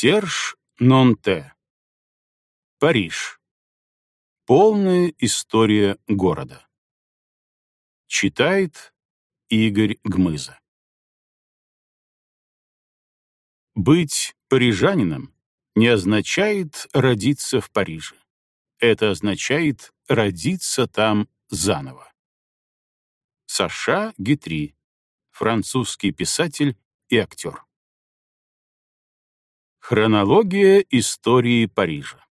Серж Нонте. Париж. Полная история города. Читает Игорь Гмыза. Быть парижанином не означает родиться в Париже. Это означает родиться там заново. Саша Гитри, французский писатель и актер. Хронология истории Парижа.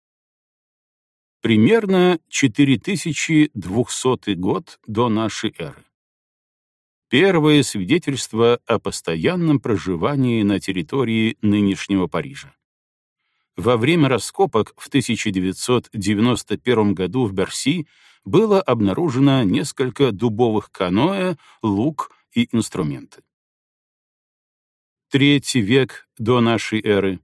Примерно 4200 год до нашей эры. Первое свидетельство о постоянном проживании на территории нынешнего Парижа. Во время раскопок в 1991 году в Берси было обнаружено несколько дубовых каноэ, лук и инструменты. Третий век до нашей эры.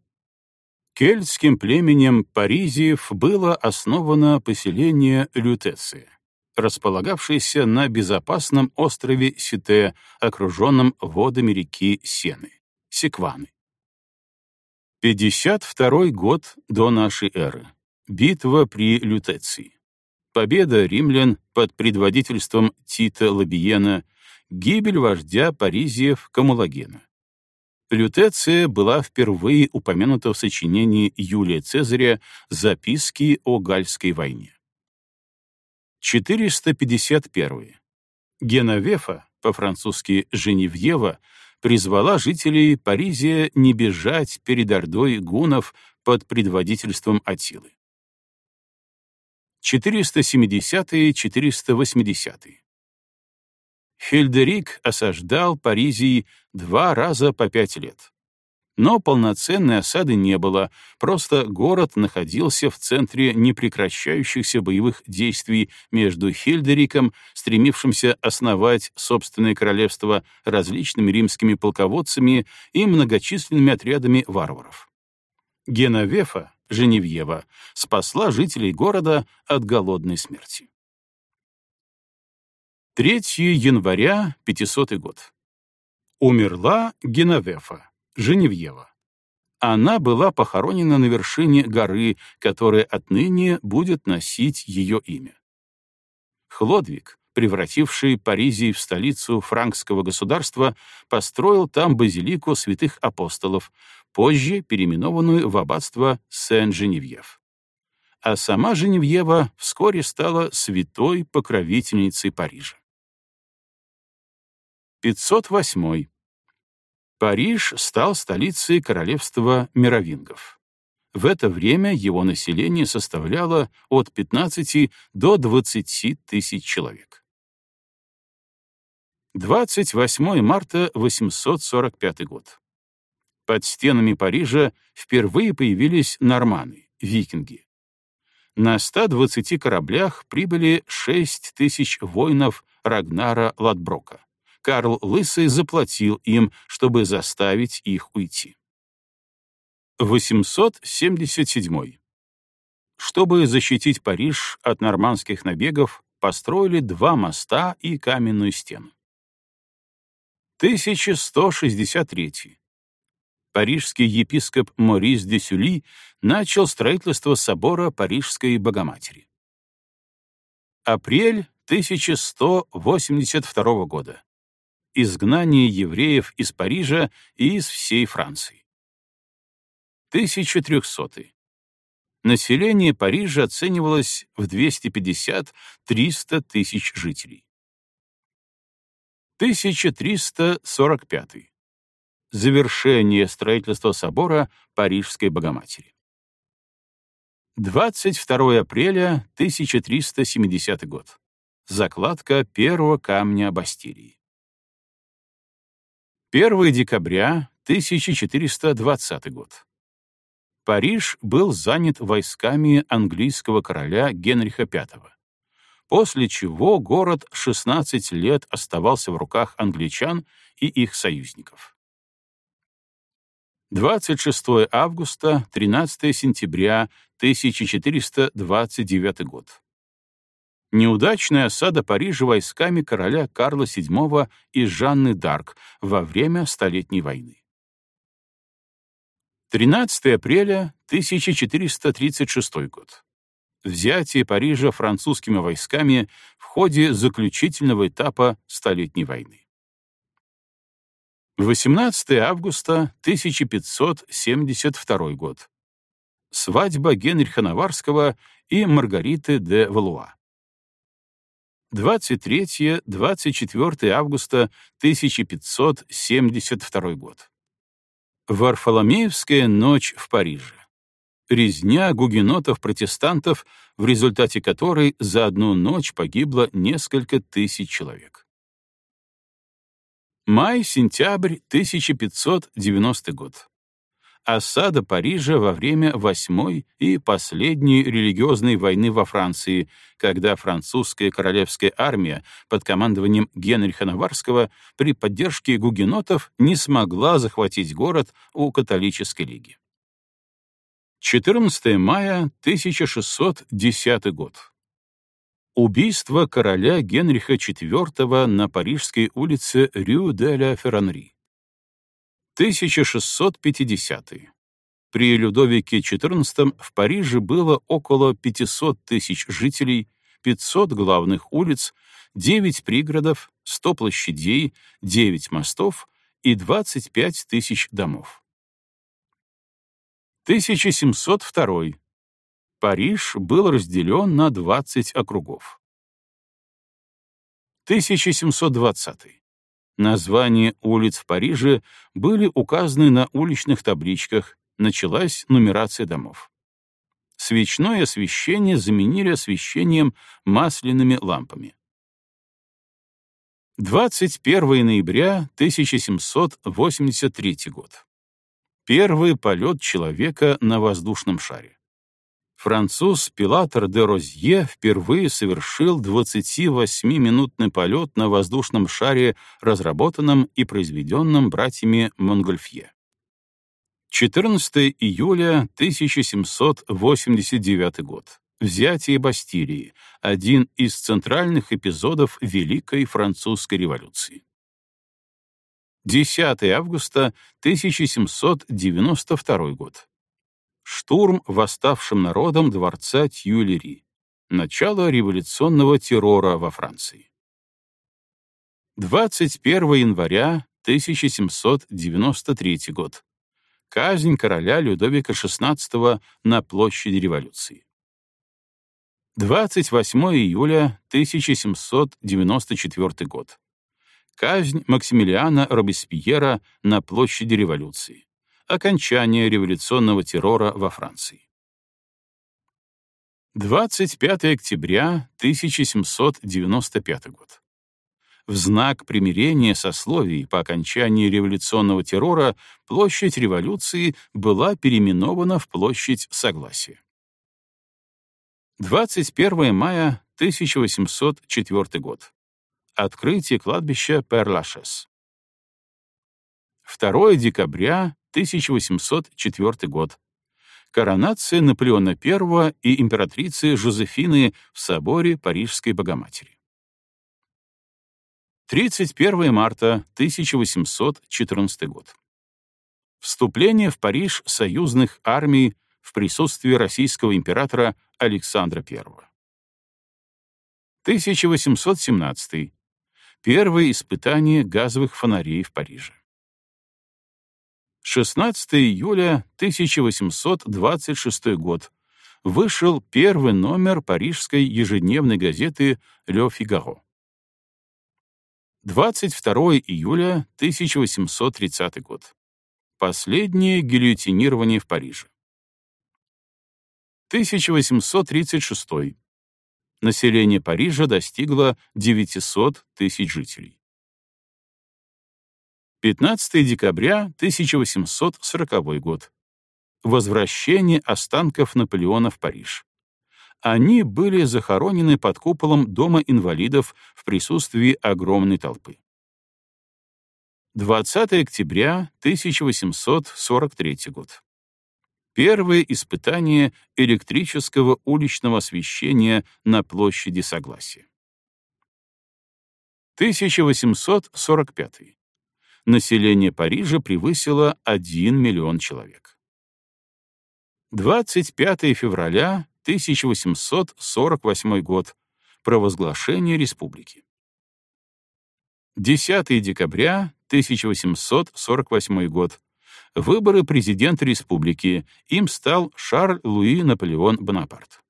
Кельтским племенем Паризиев было основано поселение Лютеция, располагавшееся на безопасном острове Сите, окруженном водами реки Сены, Секваны. 52 год до нашей эры. Битва при Лютеции. Победа римлян под предводительством Тита Лабиена, гибель вождя Паризиев Камулагена. Лютеция была впервые упомянута в сочинении Юлия Цезаря «Записки о Гальской войне». 451. Геновефа, по-французски Женевьева, призвала жителей Паризия не бежать перед ордой гунов под предводительством Атилы. 470-480. Хильдерик осаждал Паризий два раза по пять лет. Но полноценной осады не было, просто город находился в центре непрекращающихся боевых действий между Хильдериком, стремившимся основать собственное королевство различными римскими полководцами и многочисленными отрядами варваров. Геновефа, Женевьева, спасла жителей города от голодной смерти. 3 января 500 год. Умерла Геновефа, Женевьева. Она была похоронена на вершине горы, которая отныне будет носить ее имя. Хлодвиг, превративший Паризий в столицу франкского государства, построил там базилику святых апостолов, позже переименованную в аббатство Сен-Женевьев. А сама Женевьева вскоре стала святой покровительницей Парижа. 508. Париж стал столицей королевства мировингов. В это время его население составляло от 15 до 20 тысяч человек. 28 марта 845 год. Под стенами Парижа впервые появились норманы, викинги. На 120 кораблях прибыли 6 тысяч воинов Рагнара Ладброка. Карл Лысый заплатил им, чтобы заставить их уйти. 877. Чтобы защитить Париж от нормандских набегов, построили два моста и каменную стену. 1163. Парижский епископ Морис де Сюли начал строительство собора Парижской Богоматери. Апрель 1182 года изгнание евреев из Парижа и из всей Франции. 1300. Население Парижа оценивалось в 250-300 тысяч жителей. 1345. Завершение строительства собора Парижской Богоматери. 22 апреля 1370 год. Закладка первого камня Бастилии. 1 декабря 1420 год. Париж был занят войсками английского короля Генриха V, после чего город 16 лет оставался в руках англичан и их союзников. 26 августа, 13 сентября 1429 год. Неудачная осада Парижа войсками короля Карла VII и Жанны Дарк во время Столетней войны. 13 апреля 1436 год. Взятие Парижа французскими войсками в ходе заключительного этапа Столетней войны. 18 августа 1572 год. Свадьба Генриха Наварского и Маргариты де Валуа. 23-24 августа 1572 год. Варфоломеевская ночь в Париже. Резня гугенотов-протестантов, в результате которой за одну ночь погибло несколько тысяч человек. Май-сентябрь 1590 год осада Парижа во время восьмой и последней религиозной войны во Франции, когда французская королевская армия под командованием Генриха Наварского при поддержке гугенотов не смогла захватить город у католической лиги. 14 мая 1610 год. Убийство короля Генриха IV на парижской улице Рю де ля Ферранри. 1650-е. При Людовике XIV в Париже было около 500 тысяч жителей, 500 главных улиц, 9 пригородов, 100 площадей, 9 мостов и 25 тысяч домов. 1702. Париж был разделен на 20 округов. 1720. Названия улиц в Париже были указаны на уличных табличках, началась нумерация домов. Свечное освещение заменили освещением масляными лампами. 21 ноября 1783 год. Первый полет человека на воздушном шаре француз Пилатор де Розье впервые совершил 28-минутный полет на воздушном шаре, разработанном и произведенном братьями Монгольфье. 14 июля 1789 год. Взятие Бастилии — один из центральных эпизодов Великой Французской революции. 10 августа 1792 год Штурм восставшим народом дворца Тюильри. Начало революционного террора во Франции. 21 января 1793 год. Казнь короля Людовика XVI на площади революции. 28 июля 1794 год. Казнь Максимилиана Робеспьера на площади революции окончание революционного террора во Франции. 25 октября 1795 год. В знак примирения сословий по окончании революционного террора площадь революции была переименована в площадь Согласия. 21 мая 1804 год. Открытие кладбища Перлашес. 2 декабря 1804 год. Коронация Наполеона I и императрицы Жозефины в соборе Парижской Богоматери. 31 марта 1814 год. Вступление в Париж союзных армий в присутствии российского императора Александра I. 1817. Первые испытания газовых фонарей в Париже. 16 июля 1826 год. Вышел первый номер парижской ежедневной газеты «Ле Фигаро». 22 июля 1830 год. Последнее гильотинирование в Париже. 1836. Население Парижа достигло 900 тысяч жителей. 15 декабря 1840 год. Возвращение останков Наполеона в Париж. Они были захоронены под куполом Дома инвалидов в присутствии огромной толпы. 20 октября 1843 год. Первое испытание электрического уличного освещения на площади Согласия. 1845 население Парижа превысило 1 миллион человек. 25 февраля 1848 год. Провозглашение республики. 10 декабря 1848 год. Выборы президента республики. Им стал Шарль-Луи Наполеон Бонапарт.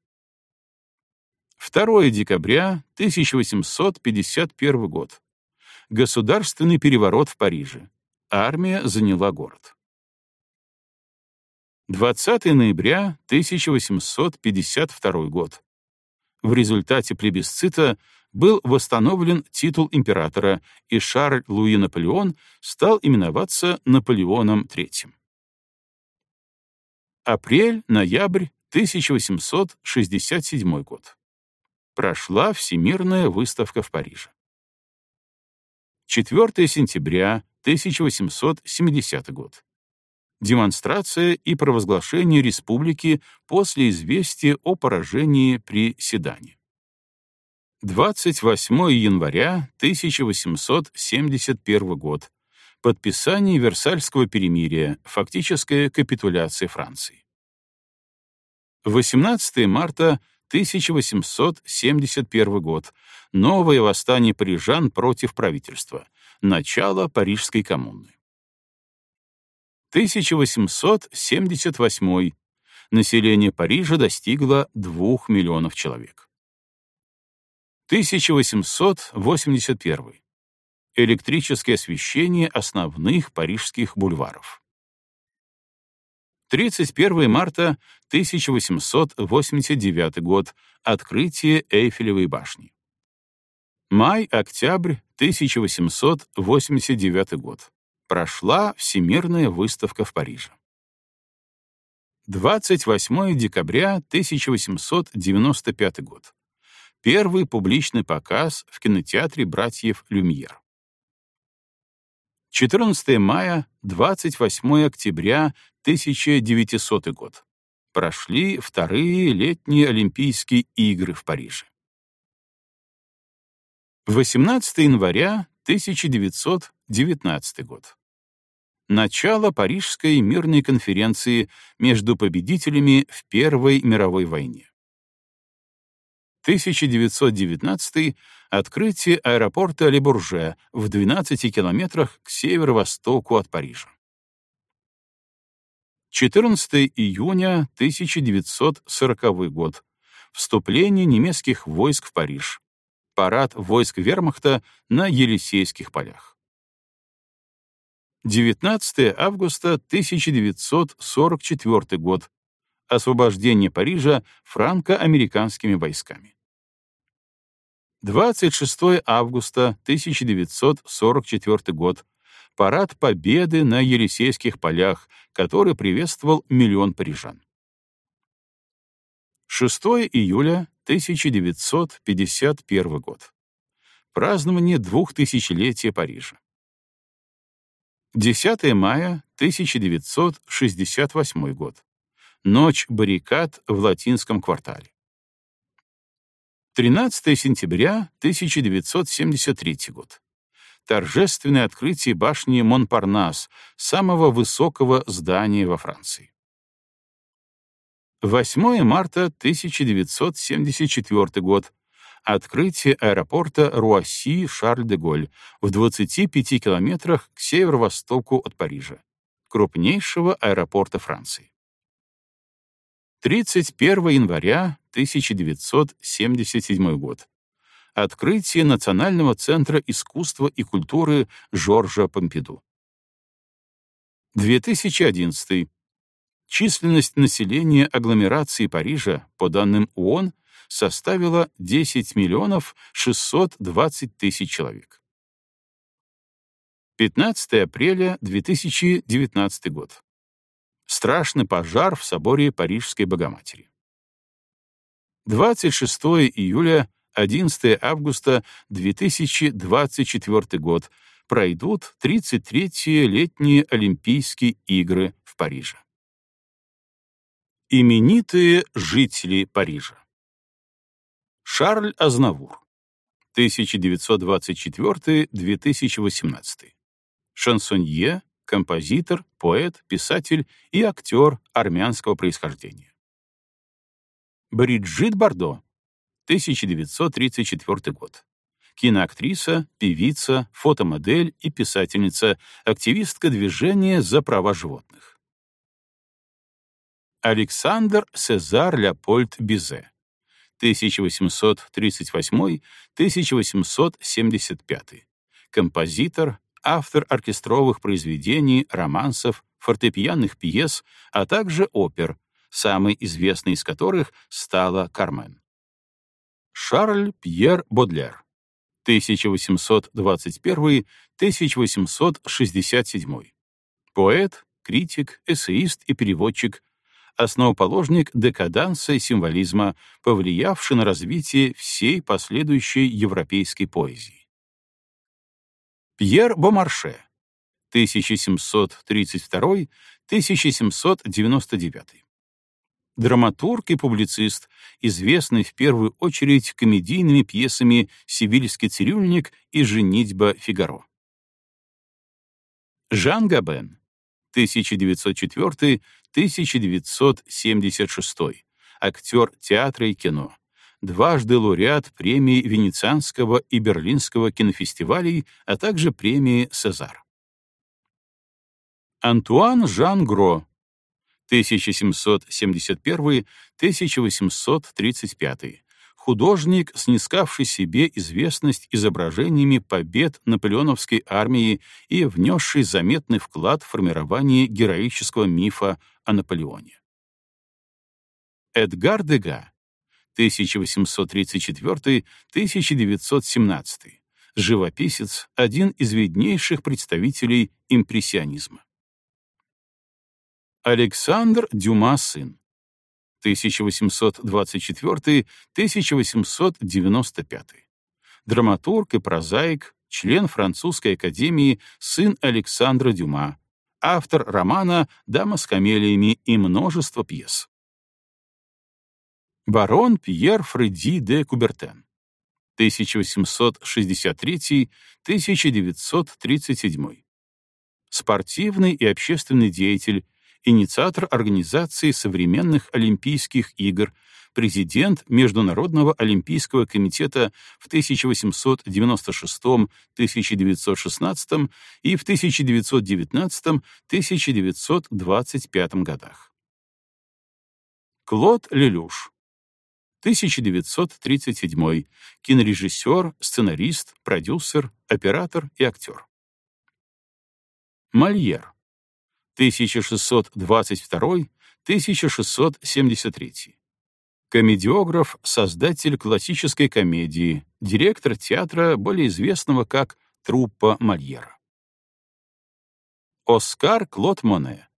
2 декабря 1851 год. Государственный переворот в Париже. Армия заняла город. 20 ноября 1852 год. В результате плебисцита был восстановлен титул императора, и Шарль-Луи Наполеон стал именоваться Наполеоном III. Апрель-ноябрь 1867 год. Прошла Всемирная выставка в Париже. 4 сентября 1870 год. Демонстрация и провозглашение республики после известия о поражении при Седане. 28 января 1871 год. Подписание Версальского перемирия, фактическая капитуляция Франции. 18 марта 1871 год. Новое восстание парижан против правительства. Начало Парижской коммуны. 1878. Население Парижа достигло 2 миллионов человек. 1881. Электрическое освещение основных парижских бульваров. 31 марта 1889 год. Открытие Эйфелевой башни. Май-октябрь 1889 год. Прошла Всемирная выставка в Париже. 28 декабря 1895 год первый публичный показ в кинотеатре братьев Люмьер. 14 мая, 28 октября 1900 год. Прошли вторые летние Олимпийские игры в Париже. 18 января 1919 год. Начало Парижской мирной конференции между победителями в Первой мировой войне. 1919 — открытие аэропорта Лебурже в 12 километрах к северо-востоку от Парижа. 14 июня 1940 год. Вступление немецких войск в Париж. Парад войск вермахта на Елисейских полях. 19 августа 1944 год освобождение Парижа франко-американскими войсками. 26 августа 1944 год. Парад Победы на Елисейских полях, который приветствовал миллион парижан. 6 июля 1951 год. Празднование двухтысячелетия Парижа. 10 мая 1968 год. Ночь баррикад в латинском квартале. 13 сентября 1973 год. Торжественное открытие башни Монпарнас, самого высокого здания во Франции. 8 марта 1974 год. Открытие аэропорта Руасси-Шарль-де-Голь в 25 километрах к северо-востоку от Парижа, крупнейшего аэропорта Франции. 31 января 1977 год. Открытие Национального центра искусства и культуры Жоржа Помпиду. 2011. Численность населения агломерации Парижа, по данным ООН, составила 10 миллионов 620 тысяч человек. 15 апреля 2019 год. Страшный пожар в соборе Парижской Богоматери. 26 июля 11 августа 2024 год пройдут 33-е летние Олимпийские игры в Париже. Именитые жители Парижа. Шарль Азнавур, 1924-2018. Шансонье, композитор, поэт, писатель и актер армянского происхождения. Бриджит Бардо, 1934 год. Киноактриса, певица, фотомодель и писательница, активистка движения за права животных. Александр Сезар Леопольд Бизе, 1838-1875. Композитор, автор оркестровых произведений, романсов, фортепианных пьес, а также опер, самой известной из которых стала «Кармен». Шарль Пьер Бодлер, 1821-1867. Поэт, критик, эссеист и переводчик, основоположник декаданса и символизма, повлиявший на развитие всей последующей европейской поэзии. Пьер Бомарше, 1732-1799. Драматург и публицист, известный в первую очередь комедийными пьесами «Сивильский цирюльник» и «Женитьба Фигаро». Жан Габен, 1904-1976, актер театра и кино, дважды лауреат премии Венецианского и Берлинского кинофестивалей, а также премии «Сезар». Антуан Жан Гро, 1771-1835, художник, снискавший себе известность изображениями побед наполеоновской армии и внесший заметный вклад в формирование героического мифа о Наполеоне. Эдгар Дега, 1834-1917, живописец, один из виднейших представителей импрессионизма. Александр Дюма сын, 1824-1895, драматург и прозаик, член французской академии, сын Александра Дюма, автор романа «Дама с камелиями» и множество пьес барон Пьер Фреди де Кубертен, 1863-1937. Спортивный и общественный деятель, инициатор организации современных Олимпийских игр, президент Международного олимпийского комитета в 1896-1916 и в 1919-1925 годах. Клод Лелюш, 1937. Кинорежиссер, сценарист, продюсер, оператор и актер. Мольер. 1622-1673. Комедиограф, создатель классической комедии, директор театра, более известного как труппа Мольера. Оскар Клод Моне.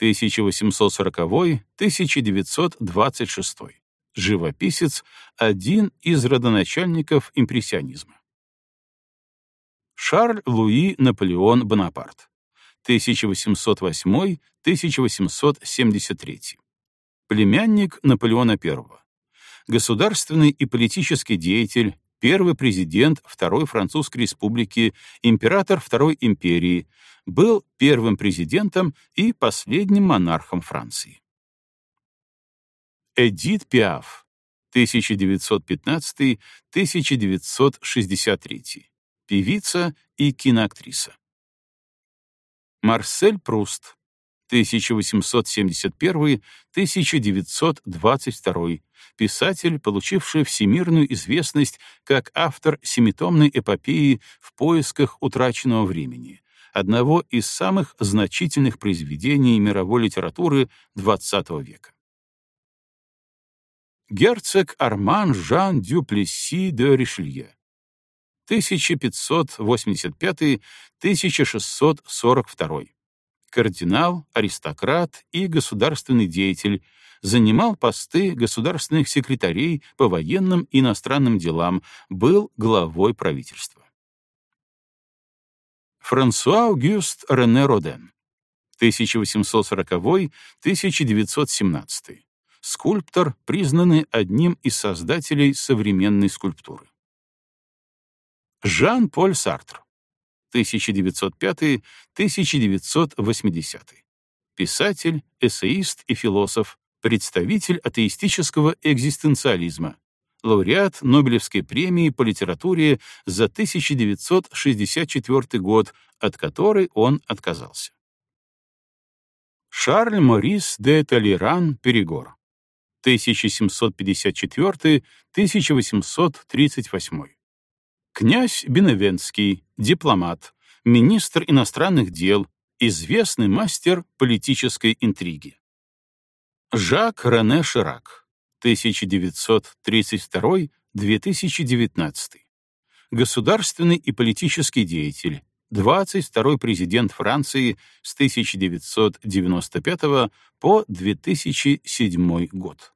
1840-1926 живописец, один из родоначальников импрессионизма. Шарль Луи Наполеон Бонапарт, 1808-1873. Племянник Наполеона I. Государственный и политический деятель, первый президент Второй Французской Республики, император Второй империи, был первым президентом и последним монархом Франции. Эдит Пиаф, 1915-1963, певица и киноактриса. Марсель Пруст, 1871-1922, писатель, получивший всемирную известность как автор семитомной эпопеи «В поисках утраченного времени», одного из самых значительных произведений мировой литературы XX века. Герцог Арман Жан дю Плесси де Ришелье, 1585-1642, кардинал, аристократ и государственный деятель, занимал посты государственных секретарей по военным и иностранным делам, был главой правительства. Франсуа Аугюст Рене Роден, 1840-1917, скульптор, признанный одним из создателей современной скульптуры. Жан-Поль Сартр, 1905-1980. Писатель, эссеист и философ, представитель атеистического экзистенциализма, лауреат Нобелевской премии по литературе за 1964 год, от которой он отказался. Шарль Морис де Толеран Перегор 1754-1838 Князь Беневенский, дипломат, министр иностранных дел, известный мастер политической интриги. Жак Рене Ширак, 1932-2019. Государственный и политический деятель, 22-й президент Франции с 1995 по 2007 год.